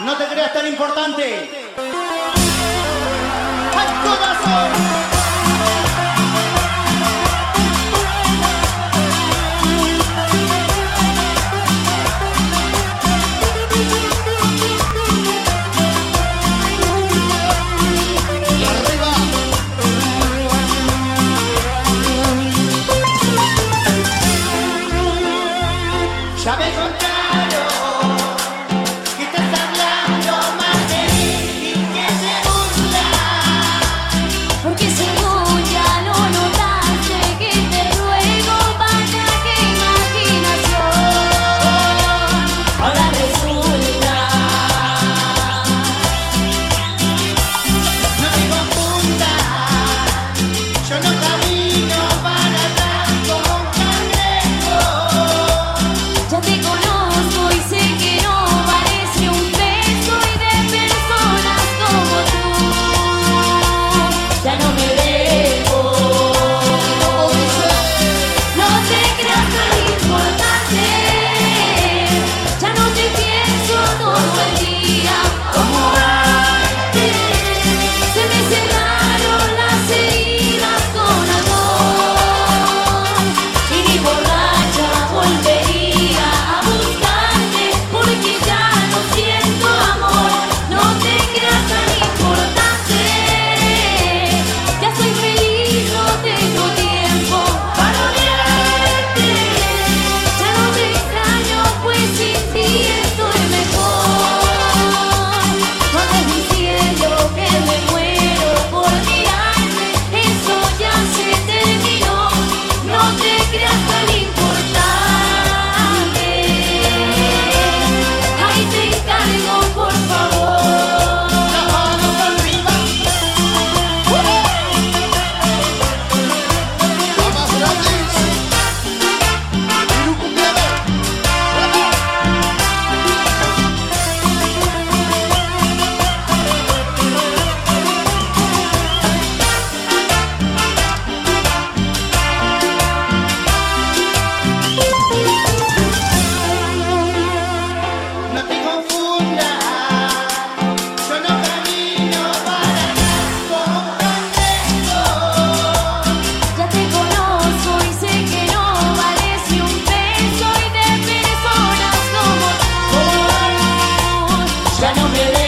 No te creas tan importante. You're